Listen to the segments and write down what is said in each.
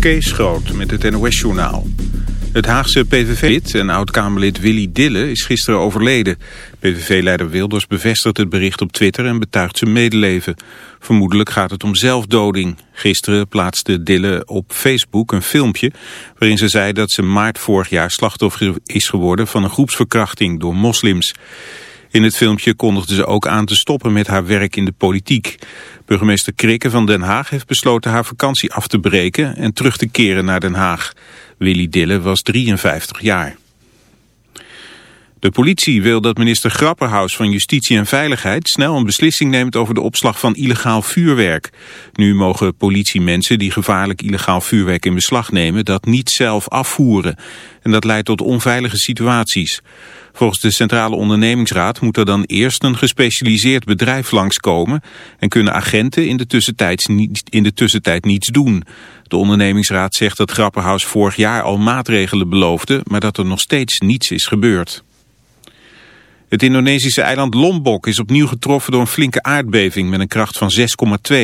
Kees Groot met het NOS-journaal. Het Haagse PVV-lid en oud-Kamerlid Willy Dille is gisteren overleden. PVV-leider Wilders bevestigt het bericht op Twitter en betuigt zijn medeleven. Vermoedelijk gaat het om zelfdoding. Gisteren plaatste Dille op Facebook een filmpje... waarin ze zei dat ze maart vorig jaar slachtoffer is geworden... van een groepsverkrachting door moslims. In het filmpje kondigde ze ook aan te stoppen met haar werk in de politiek. Burgemeester Krikke van Den Haag heeft besloten haar vakantie af te breken en terug te keren naar Den Haag. Willy Dille was 53 jaar. De politie wil dat minister Grapperhaus van Justitie en Veiligheid snel een beslissing neemt over de opslag van illegaal vuurwerk. Nu mogen politiemensen die gevaarlijk illegaal vuurwerk in beslag nemen dat niet zelf afvoeren. En dat leidt tot onveilige situaties. Volgens de Centrale Ondernemingsraad moet er dan eerst een gespecialiseerd bedrijf langskomen en kunnen agenten in de tussentijd, in de tussentijd niets doen. De ondernemingsraad zegt dat Grapperhaus vorig jaar al maatregelen beloofde, maar dat er nog steeds niets is gebeurd. Het Indonesische eiland Lombok is opnieuw getroffen door een flinke aardbeving met een kracht van 6,2.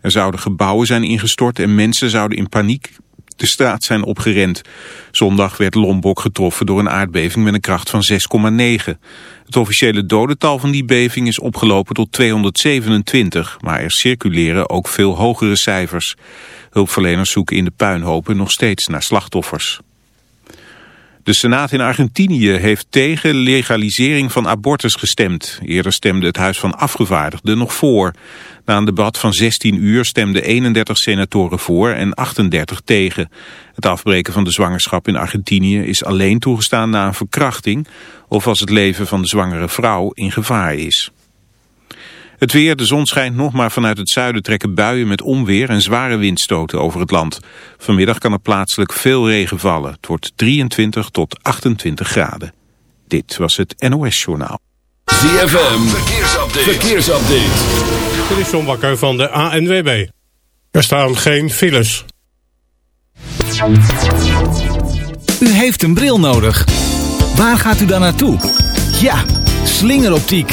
Er zouden gebouwen zijn ingestort en mensen zouden in paniek de straat zijn opgerend. Zondag werd Lombok getroffen door een aardbeving met een kracht van 6,9. Het officiële dodental van die beving is opgelopen tot 227, maar er circuleren ook veel hogere cijfers. Hulpverleners zoeken in de puinhopen nog steeds naar slachtoffers. De Senaat in Argentinië heeft tegen legalisering van abortus gestemd. Eerder stemde het Huis van Afgevaardigden nog voor. Na een debat van 16 uur stemden 31 senatoren voor en 38 tegen. Het afbreken van de zwangerschap in Argentinië is alleen toegestaan na een verkrachting... of als het leven van de zwangere vrouw in gevaar is. Het weer, de zon schijnt nog maar vanuit het zuiden trekken buien met onweer en zware windstoten over het land. Vanmiddag kan er plaatselijk veel regen vallen. Het wordt 23 tot 28 graden. Dit was het NOS Journaal. ZFM, verkeersupdate. verkeersupdate. Dit is John Bakker van de ANWB. Er staan geen files. U heeft een bril nodig. Waar gaat u dan naartoe? Ja, slingeroptiek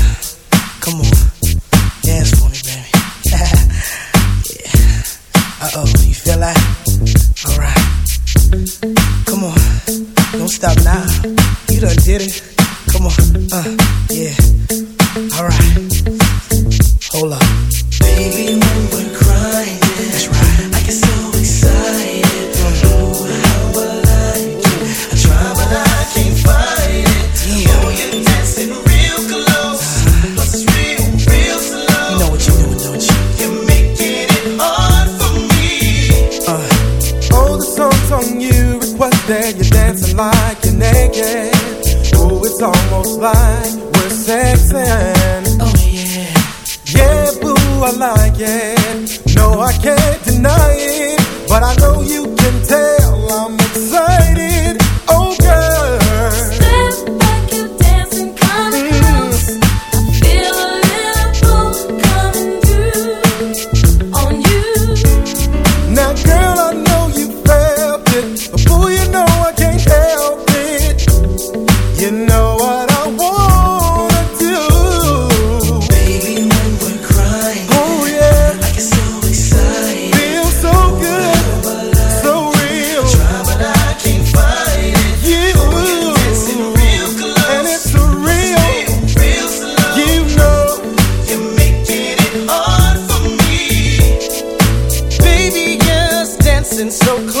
Did it. so close.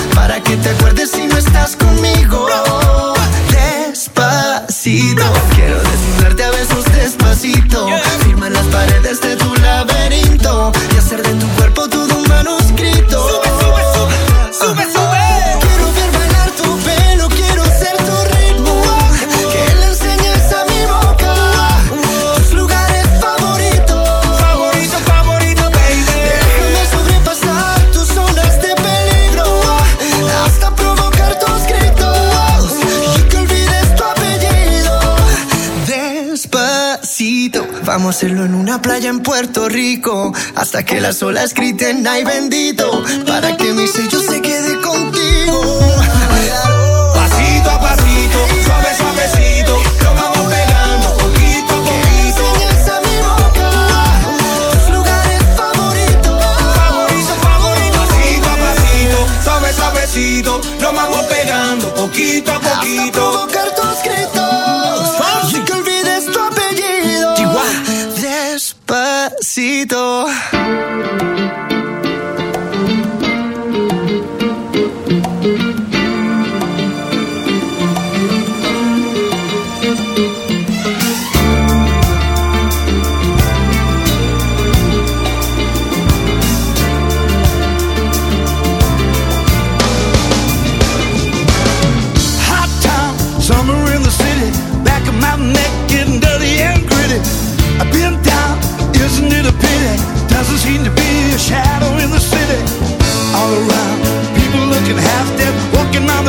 Puerto Rico hasta que las olas griten ay bendito para que mi sello se quede contigo. Pasito a pasito, suave suavecito, lo vamos pegando poquito a poquito. Enseñas a mi boca tus lugares favoritos, favoritos, favoritos. Pasito a pasito, suave suavecito, lo vamos pegando poquito a poquito.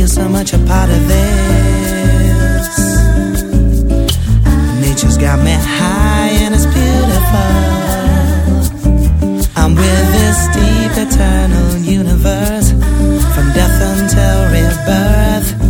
feel so much a part of this. Nature's got me high and it's beautiful. I'm with this deep eternal universe from death until rebirth.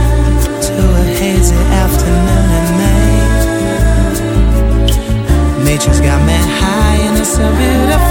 a bit of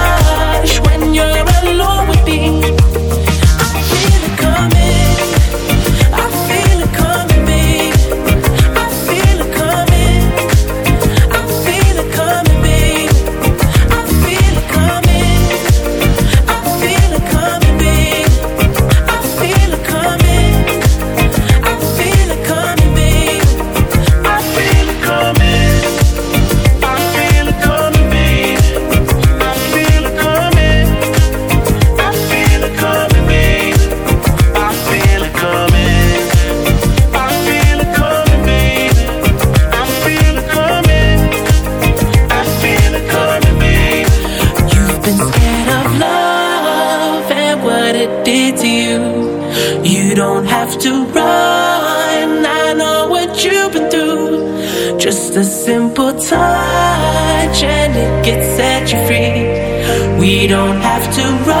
don't have to run.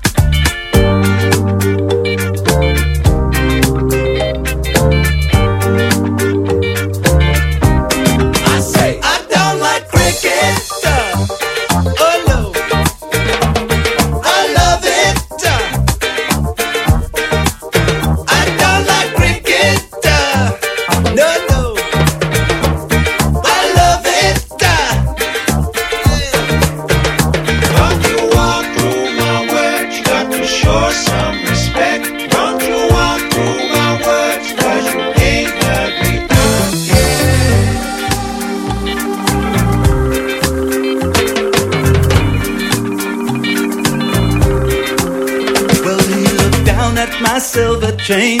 change.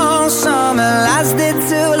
lasted too long.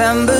September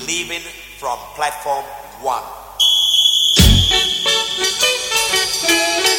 Believing from Platform 1.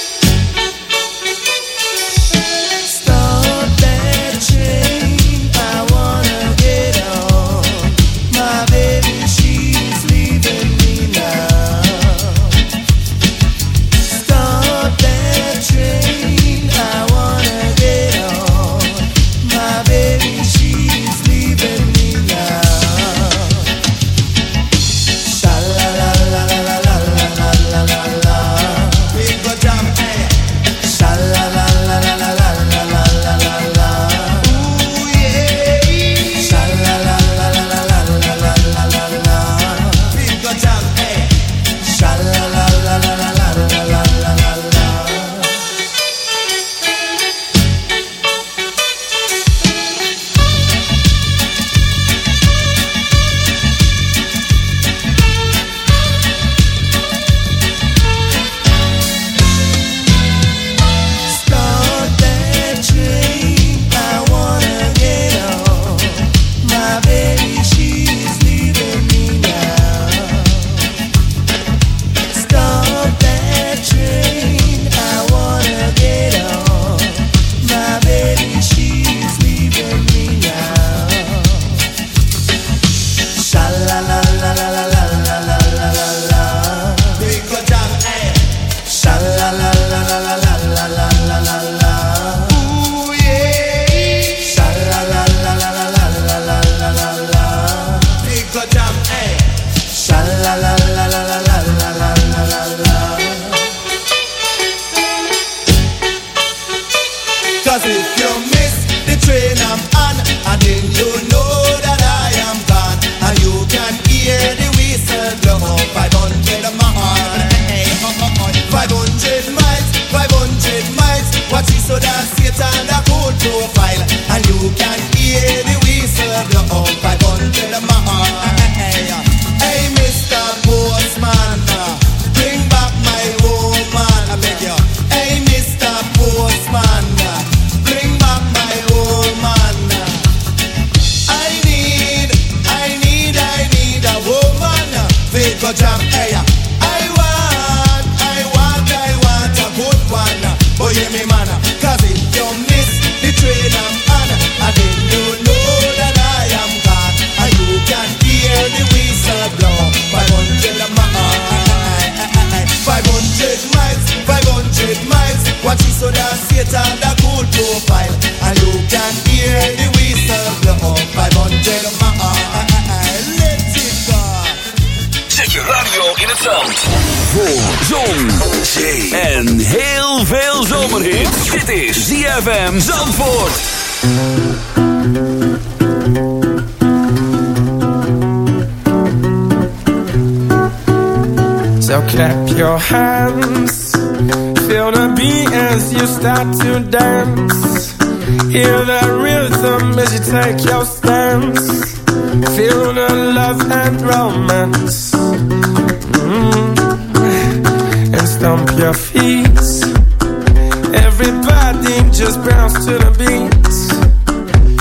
Everybody just bounce to the beats.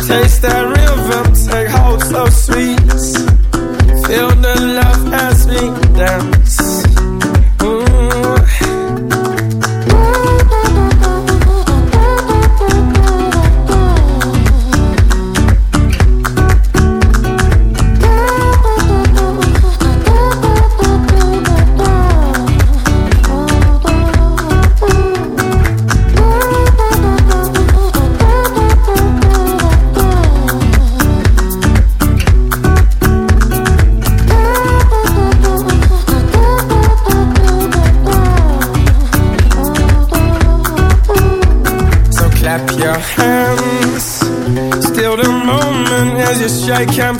Taste that rhythm, take hold so sweet. Feel the love as we dance. I can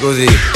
così.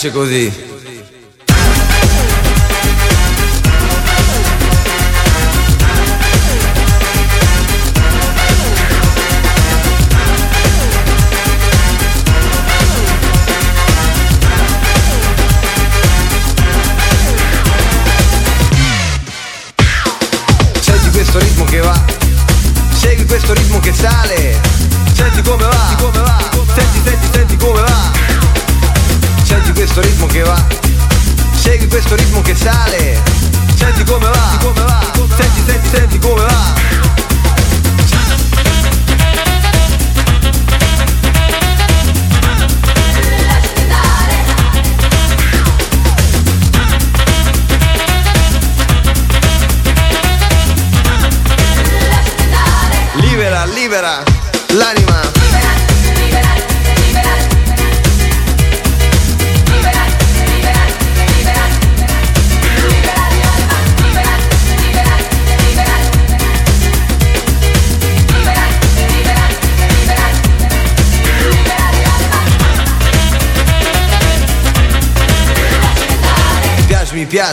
piace così.